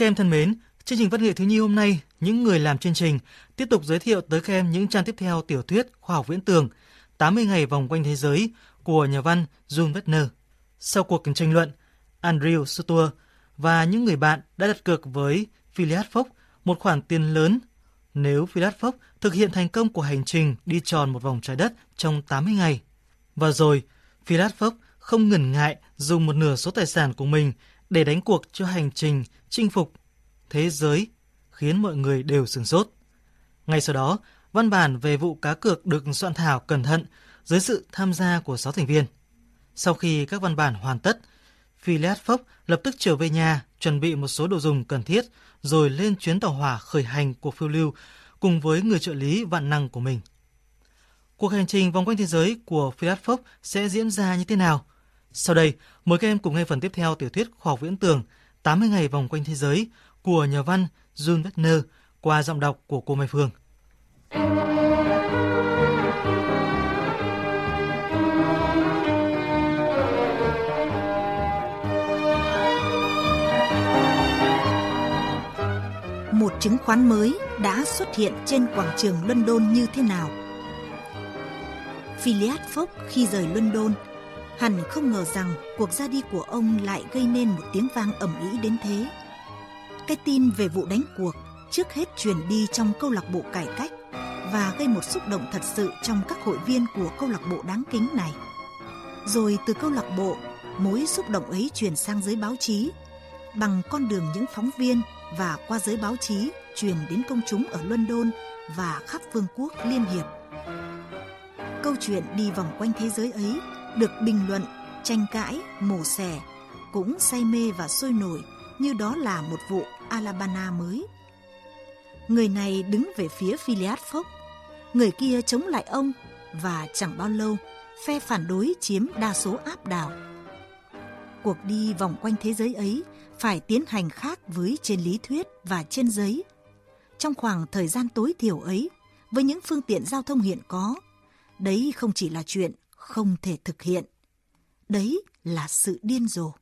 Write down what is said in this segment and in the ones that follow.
Các em thân mến, chương trình văn nghệ thiếu nhi hôm nay, những người làm chương trình tiếp tục giới thiệu tới các em những trang tiếp theo tiểu thuyết khoa học viễn tưởng 80 ngày vòng quanh thế giới của nhà văn Jun Verne. Sau cuộc tranh luận, Andrew Sutua và những người bạn đã đặt cược với Phileas Fogg một khoản tiền lớn nếu Phileas Fogg thực hiện thành công của hành trình đi tròn một vòng trái đất trong 80 ngày. Và rồi, Phileas Fogg không ngần ngại dùng một nửa số tài sản của mình để đánh cuộc cho hành trình chinh phục thế giới, khiến mọi người đều sửng sốt. Ngay sau đó, văn bản về vụ cá cược được soạn thảo cẩn thận dưới sự tham gia của 6 thành viên. Sau khi các văn bản hoàn tất, Phileas Fogg lập tức trở về nhà, chuẩn bị một số đồ dùng cần thiết, rồi lên chuyến tàu hỏa khởi hành cuộc phiêu lưu cùng với người trợ lý vạn năng của mình. Cuộc hành trình vòng quanh thế giới của Phileas Fogg sẽ diễn ra như thế nào? Sau đây, mời các em cùng nghe phần tiếp theo tiểu thuyết khoa học viễn tưởng 80 ngày vòng quanh thế giới của nhà văn Jules Verne qua giọng đọc của cô Mai Phương. Một chứng khoán mới đã xuất hiện trên quảng trường London như thế nào? Phileas Fogg khi rời London hẳn không ngờ rằng cuộc ra đi của ông lại gây nên một tiếng vang ầm ĩ đến thế. Cái tin về vụ đánh cuộc trước hết truyền đi trong câu lạc bộ cải cách và gây một xúc động thật sự trong các hội viên của câu lạc bộ đáng kính này. Rồi từ câu lạc bộ, mối xúc động ấy truyền sang giới báo chí bằng con đường những phóng viên và qua giới báo chí truyền đến công chúng ở London và khắp vương quốc liên hiệp. Câu chuyện đi vòng quanh thế giới ấy được bình luận, tranh cãi, mổ xẻ, cũng say mê và sôi nổi như đó là một vụ Alabama mới. Người này đứng về phía Phileas Fogg, người kia chống lại ông và chẳng bao lâu phe phản đối chiếm đa số áp đảo. Cuộc đi vòng quanh thế giới ấy phải tiến hành khác với trên lý thuyết và trên giấy. Trong khoảng thời gian tối thiểu ấy, với những phương tiện giao thông hiện có, đấy không chỉ là chuyện không thể thực hiện. Đấy là sự điên rồ.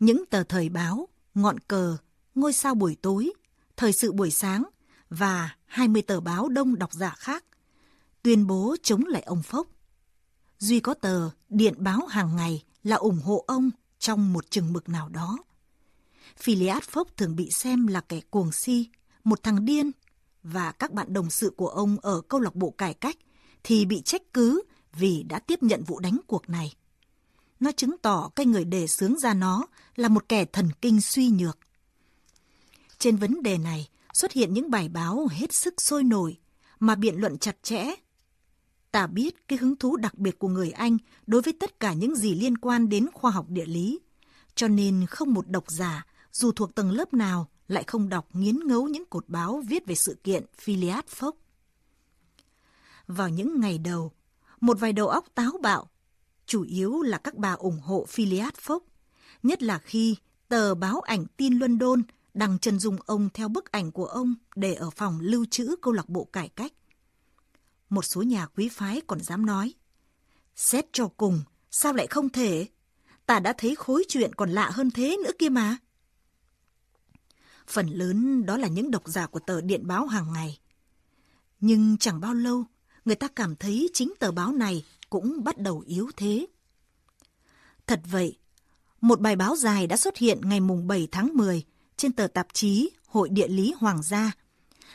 Những tờ thời báo, ngọn cờ, ngôi sao buổi tối, thời sự buổi sáng và 20 tờ báo đông độc giả khác tuyên bố chống lại ông Phốc. Duy có tờ điện báo hàng ngày là ủng hộ ông trong một chừng mực nào đó. Philiad Phốc thường bị xem là kẻ cuồng si, một thằng điên và các bạn đồng sự của ông ở câu lạc bộ cải cách thì bị trách cứ vì đã tiếp nhận vụ đánh cuộc này. Nó chứng tỏ cái người đề xướng ra nó là một kẻ thần kinh suy nhược. Trên vấn đề này xuất hiện những bài báo hết sức sôi nổi mà biện luận chặt chẽ. Ta biết cái hứng thú đặc biệt của người Anh đối với tất cả những gì liên quan đến khoa học địa lý, cho nên không một độc giả dù thuộc tầng lớp nào lại không đọc nghiến ngấu những cột báo viết về sự kiện Phileas Fogg. Vào những ngày đầu, một vài đầu óc táo bạo, chủ yếu là các bà ủng hộ Phileas Fogg, nhất là khi tờ báo ảnh tin London đăng chân dung ông theo bức ảnh của ông để ở phòng lưu trữ câu lạc bộ cải cách. Một số nhà quý phái còn dám nói, xét cho cùng, sao lại không thể? Ta đã thấy khối chuyện còn lạ hơn thế nữa kia mà. Phần lớn đó là những độc giả của tờ điện báo hàng ngày. Nhưng chẳng bao lâu, người ta cảm thấy chính tờ báo này cũng bắt đầu yếu thế. Thật vậy, một bài báo dài đã xuất hiện ngày mùng 7 tháng 10 trên tờ tạp chí Hội Địa lý Hoàng gia.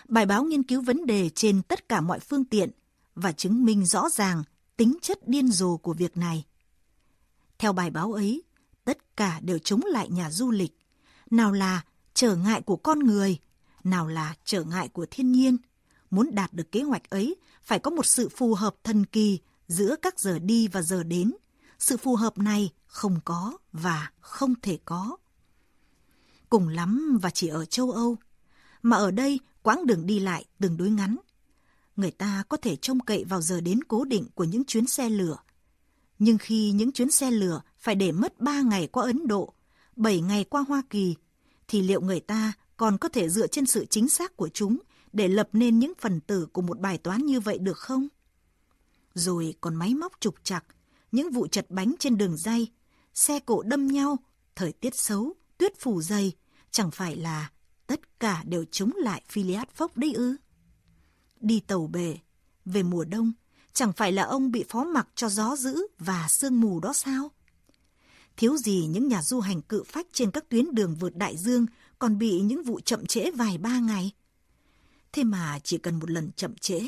Bài báo nghiên cứu vấn đề trên tất cả mọi phương tiện và chứng minh rõ ràng tính chất điên rồ của việc này. Theo bài báo ấy, tất cả đều chống lại nhà du lịch. Nào là trở ngại của con người, nào là trở ngại của thiên nhiên. Muốn đạt được kế hoạch ấy, phải có một sự phù hợp thần kỳ giữa các giờ đi và giờ đến. Sự phù hợp này không có và không thể có. Cùng lắm và chỉ ở châu Âu, mà ở đây quãng đường đi lại tương đối ngắn. Người ta có thể trông cậy vào giờ đến cố định của những chuyến xe lửa. Nhưng khi những chuyến xe lửa phải để mất 3 ngày qua Ấn Độ, 7 ngày qua Hoa Kỳ, thì liệu người ta còn có thể dựa trên sự chính xác của chúng để lập nên những phần tử của một bài toán như vậy được không? Rồi còn máy móc trục chặt, những vụ chật bánh trên đường dây, xe cộ đâm nhau, thời tiết xấu, tuyết phủ dày, chẳng phải là Tất cả đều chống lại Phileas Phốc đấy ư? Đi tàu bể, về mùa đông, chẳng phải là ông bị phó mặc cho gió dữ và sương mù đó sao? Thiếu gì những nhà du hành cự phách trên các tuyến đường vượt đại dương còn bị những vụ chậm trễ vài ba ngày. Thế mà chỉ cần một lần chậm trễ,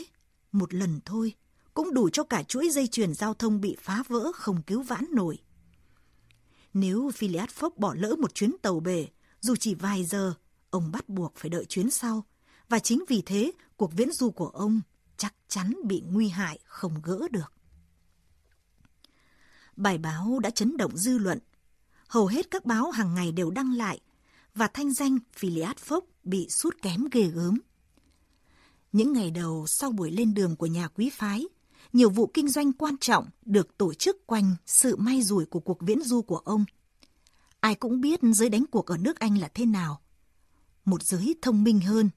một lần thôi, cũng đủ cho cả chuỗi dây chuyền giao thông bị phá vỡ không cứu vãn nổi. Nếu Phileas Fogg bỏ lỡ một chuyến tàu bể, dù chỉ vài giờ, ông bắt buộc phải đợi chuyến sau. Và chính vì thế, cuộc viễn du của ông chắc chắn bị nguy hại không gỡ được. Bài báo đã chấn động dư luận. Hầu hết các báo hàng ngày đều đăng lại và thanh danh Phileas Fogg bị sút kém ghê gớm. Những ngày đầu sau buổi lên đường của nhà quý phái, nhiều vụ kinh doanh quan trọng được tổ chức quanh sự may rủi của cuộc viễn du của ông. Ai cũng biết giới đánh cuộc ở nước Anh là thế nào. Một giới thông minh hơn,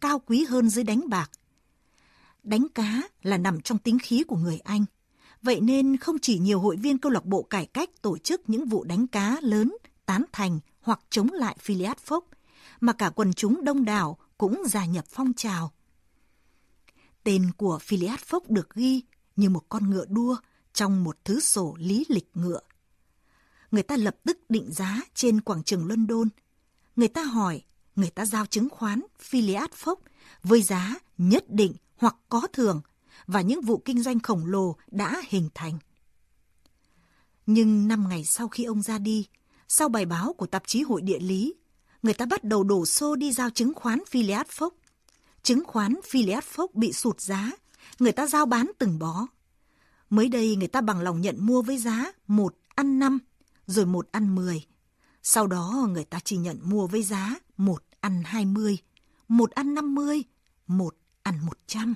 cao quý hơn giới đánh bạc. Đánh cá là nằm trong tính khí của người Anh. Vậy nên không chỉ nhiều hội viên câu lạc bộ cải cách tổ chức những vụ đánh cá lớn, tán thành hoặc chống lại Philiad Phốc, mà cả quần chúng đông đảo cũng gia nhập phong trào. Tên của Phileas Fogg được ghi như một con ngựa đua trong một thứ sổ lý lịch ngựa. Người ta lập tức định giá trên quảng trường London. Người ta hỏi, người ta giao chứng khoán Phileas Fogg với giá nhất định hoặc có thưởng và những vụ kinh doanh khổng lồ đã hình thành. Nhưng năm ngày sau khi ông ra đi, sau bài báo của tạp chí Hội Địa lý, người ta bắt đầu đổ xô đi giao chứng khoán Phileas Fogg. Chứng khoán Phileas Fogg bị sụt giá, người ta giao bán từng bó. Mới đây người ta bằng lòng nhận mua với giá một ăn năm, rồi một ăn mười. Sau đó người ta chỉ nhận mua với giá một ăn hai mươi, một ăn năm mươi, một ăn một trăm.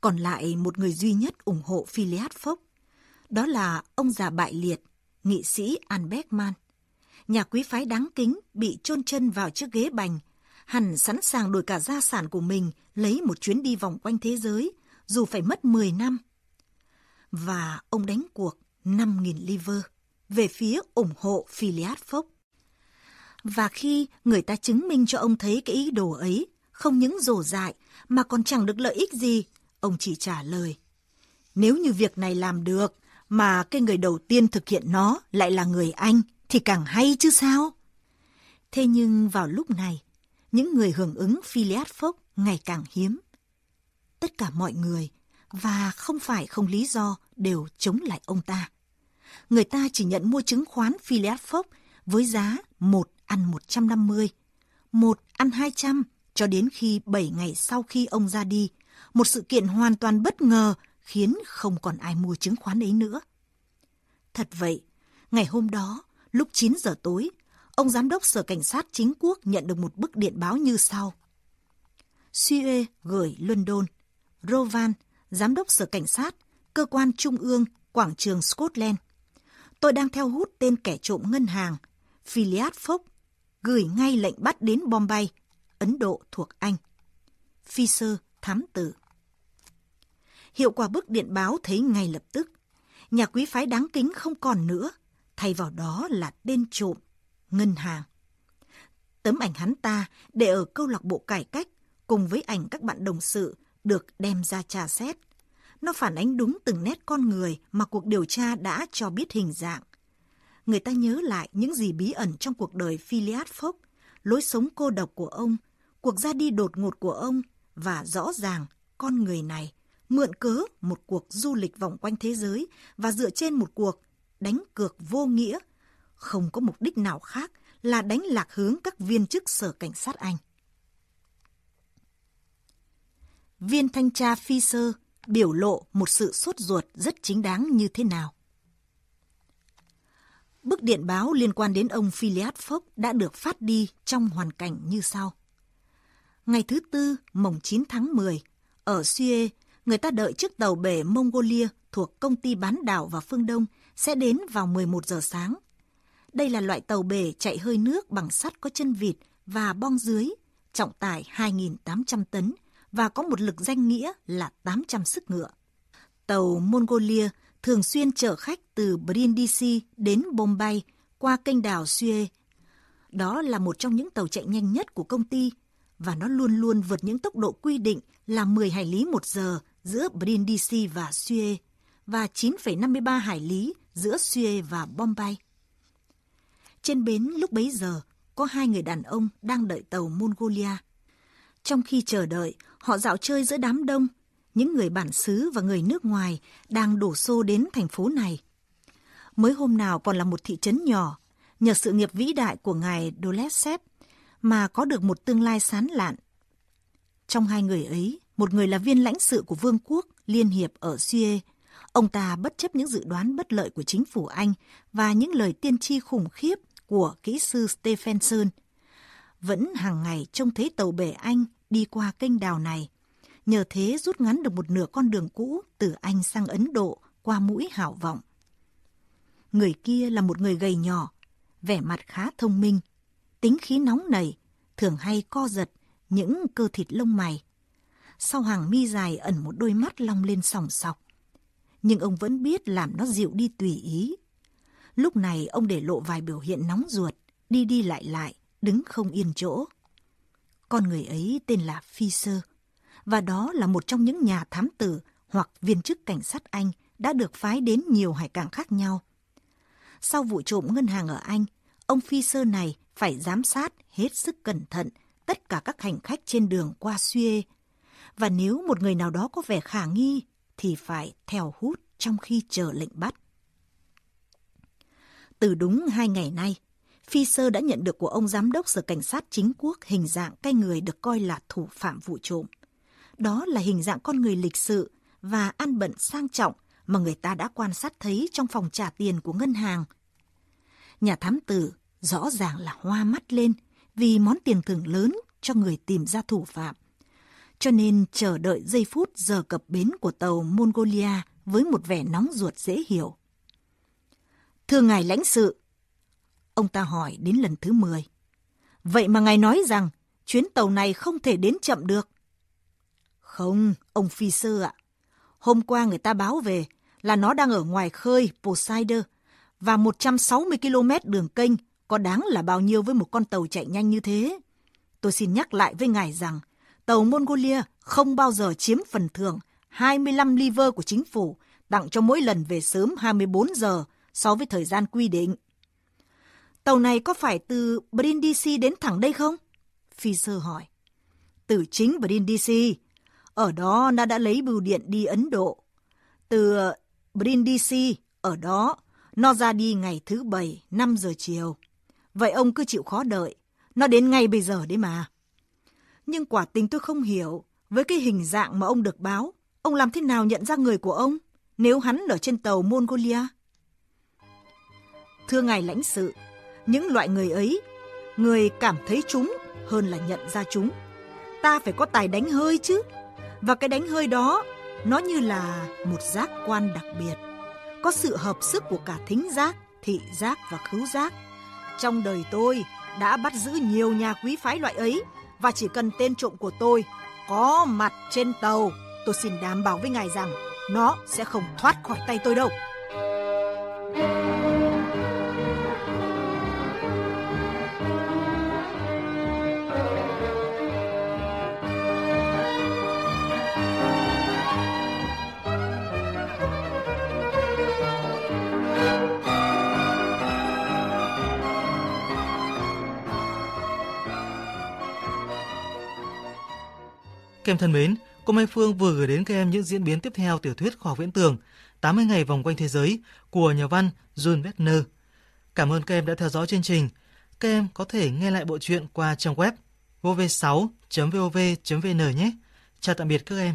Còn lại một người duy nhất ủng hộ Phileas Fogg, đó là ông già bại liệt, nghị sĩ An Beckman. Nhà quý phái đáng kính bị chôn chân vào chiếc ghế bành, hẳn sẵn sàng đổi cả gia sản của mình lấy một chuyến đi vòng quanh thế giới, dù phải mất 10 năm. Và ông đánh cuộc 5.000 liver về phía ủng hộ Phileas Fogg. Và khi người ta chứng minh cho ông thấy cái ý đồ ấy, không những rổ dại mà còn chẳng được lợi ích gì, ông chỉ trả lời. Nếu như việc này làm được, mà cái người đầu tiên thực hiện nó lại là người Anh, thì càng hay chứ sao? Thế nhưng vào lúc này, những người hưởng ứng Phileas Phốc ngày càng hiếm. Tất cả mọi người, và không phải không lý do, đều chống lại ông ta. Người ta chỉ nhận mua chứng khoán Phileas Phốc với giá một ăn 150, một ăn 200 cho đến khi 7 ngày sau khi ông ra đi, một sự kiện hoàn toàn bất ngờ khiến không còn ai mua chứng khoán ấy nữa. Thật vậy, ngày hôm đó, lúc 9 giờ tối, ông giám đốc sở cảnh sát chính quốc nhận được một bức điện báo như sau. Suez gửi London, Rovan, giám đốc sở cảnh sát, cơ quan trung ương, quảng trường Scotland. Tôi đang theo hút tên kẻ trộm ngân hàng, Philiad Fogg, gửi ngay lệnh bắt đến Bombay, Ấn Độ thuộc Anh. Fisher, thám tử. Hiệu quả bức điện báo thấy ngay lập tức. Nhà quý phái đáng kính không còn nữa, thay vào đó là tên trộm, ngân hàng. Tấm ảnh hắn ta để ở câu lạc bộ cải cách cùng với ảnh các bạn đồng sự được đem ra tra xét. Nó phản ánh đúng từng nét con người mà cuộc điều tra đã cho biết hình dạng. Người ta nhớ lại những gì bí ẩn trong cuộc đời Phileas Fogg, lối sống cô độc của ông, cuộc ra đi đột ngột của ông và rõ ràng con người này mượn cớ một cuộc du lịch vòng quanh thế giới và dựa trên một cuộc đánh cược vô nghĩa, không có mục đích nào khác là đánh lạc hướng các viên chức sở cảnh sát Anh. Viên thanh tra Fisher biểu lộ một sự sốt ruột rất chính đáng như thế nào. Bức điện báo liên quan đến ông Phileas Fogg đã được phát đi trong hoàn cảnh như sau. Ngày thứ Tư, mồng 9 tháng 10, ở Suez, người ta đợi chiếc tàu bể Mongolia thuộc công ty bán đảo và phương Đông sẽ đến vào 11 giờ sáng. Đây là loại tàu bể chạy hơi nước bằng sắt có chân vịt và bong dưới, trọng tải 2.800 tấn và có một lực danh nghĩa là 800 sức ngựa. Tàu Mongolia thường xuyên chở khách từ Brindisi đến Bombay qua kênh đảo Suez. Đó là một trong những tàu chạy nhanh nhất của công ty và nó luôn luôn vượt những tốc độ quy định là 10 hải lý một giờ giữa Brindisi và Suez và 9,53 hải lý giữa Suez và Bombay. Trên bến lúc bấy giờ, có hai người đàn ông đang đợi tàu Mongolia. Trong khi chờ đợi, họ dạo chơi giữa đám đông, những người bản xứ và người nước ngoài đang đổ xô đến thành phố này. Mới hôm nào còn là một thị trấn nhỏ, nhờ sự nghiệp vĩ đại của ngài Dolesep mà có được một tương lai sán lạn. Trong hai người ấy, một người là viên lãnh sự của Vương quốc Liên Hiệp ở Suez. Ông ta bất chấp những dự đoán bất lợi của chính phủ Anh và những lời tiên tri khủng khiếp của kỹ sư Stephenson, vẫn hàng ngày trông thấy tàu bể Anh đi qua kênh đào này. Nhờ thế rút ngắn được một nửa con đường cũ từ Anh sang Ấn Độ qua mũi hảo vọng. Người kia là một người gầy nhỏ, vẻ mặt khá thông minh, tính khí nóng nảy, thường hay co giật những cơ thịt lông mày. Sau hàng mi dài ẩn một đôi mắt long lên sòng sọc. Nhưng ông vẫn biết làm nó dịu đi tùy ý. Lúc này ông để lộ vài biểu hiện nóng ruột, đi đi lại lại, đứng không yên chỗ. Con người ấy tên là Fisher, và đó là một trong những nhà thám tử hoặc viên chức cảnh sát Anh đã được phái đến nhiều hải cảng khác nhau. Sau vụ trộm ngân hàng ở Anh, ông Fisher này phải giám sát hết sức cẩn thận tất cả các hành khách trên đường qua Suez. Và nếu một người nào đó có vẻ khả nghi thì phải theo hút trong khi chờ lệnh bắt. Từ đúng hai ngày nay, Fisher đã nhận được của ông giám đốc sở cảnh sát chính quốc hình dạng cái người được coi là thủ phạm vụ trộm. Đó là hình dạng con người lịch sự và ăn bận sang trọng mà người ta đã quan sát thấy trong phòng trả tiền của ngân hàng. Nhà thám tử rõ ràng là hoa mắt lên vì món tiền thưởng lớn cho người tìm ra thủ phạm. Cho nên chờ đợi giây phút giờ cập bến của tàu Mongolia với một vẻ nóng ruột dễ hiểu. Thưa ngài lãnh sự, ông ta hỏi đến lần thứ 10. Vậy mà ngài nói rằng chuyến tàu này không thể đến chậm được. Không, ông phi sơ ạ. Hôm qua người ta báo về là nó đang ở ngoài khơi Poseidon và 160 km đường kênh có đáng là bao nhiêu với một con tàu chạy nhanh như thế? Tôi xin nhắc lại với ngài rằng tàu Mongolia không bao giờ chiếm phần thưởng 25 liver của chính phủ tặng cho mỗi lần về sớm 24 giờ so với thời gian quy định. Tàu này có phải từ Brindisi đến thẳng đây không? Fisher hỏi. Từ chính Brindisi. Ở đó nó đã lấy bưu điện đi Ấn Độ. Từ ờ, Brindisi, ở đó, nó ra đi ngày thứ bảy, 5 giờ chiều. Vậy ông cứ chịu khó đợi. Nó đến ngay bây giờ đấy mà. Nhưng quả tình tôi không hiểu. Với cái hình dạng mà ông được báo, ông làm thế nào nhận ra người của ông nếu hắn ở trên tàu Mongolia? Thưa ngài lãnh sự, những loại người ấy, người cảm thấy chúng hơn là nhận ra chúng. Ta phải có tài đánh hơi chứ. Và cái đánh hơi đó, nó như là một giác quan đặc biệt. Có sự hợp sức của cả thính giác, thị giác và khứu giác. Trong đời tôi đã bắt giữ nhiều nhà quý phái loại ấy và chỉ cần tên trộm của tôi có mặt trên tàu, tôi xin đảm bảo với ngài rằng nó sẽ không thoát khỏi tay tôi đâu. Các em thân mến, cô Mai Phương vừa gửi đến các em những diễn biến tiếp theo tiểu thuyết khoa học viễn tưởng 80 ngày vòng quanh thế giới của nhà văn John Wagner. Cảm ơn các em đã theo dõi chương trình. Các em có thể nghe lại bộ truyện qua trang web vov6.vov.vn nhé. Chào tạm biệt các em.